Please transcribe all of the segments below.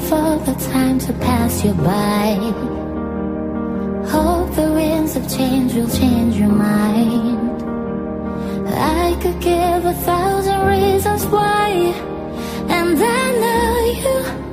for the time to pass you by. Hope the winds of change will change your mind. I could give a thousand reasons why, and I know you,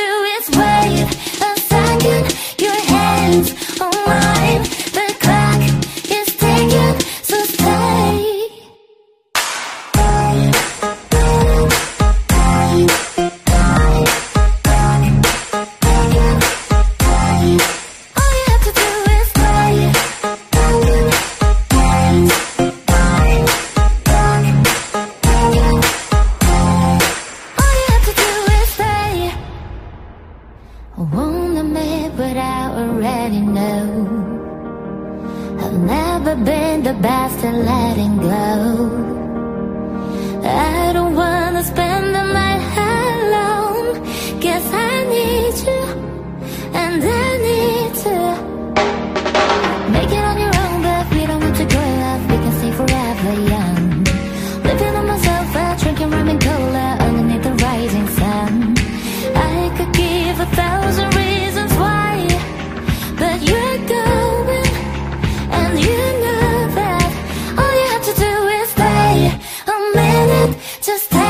do is wait a second. Your hands but I already know. I've never been the best at letting go. I don't wanna spend. Just take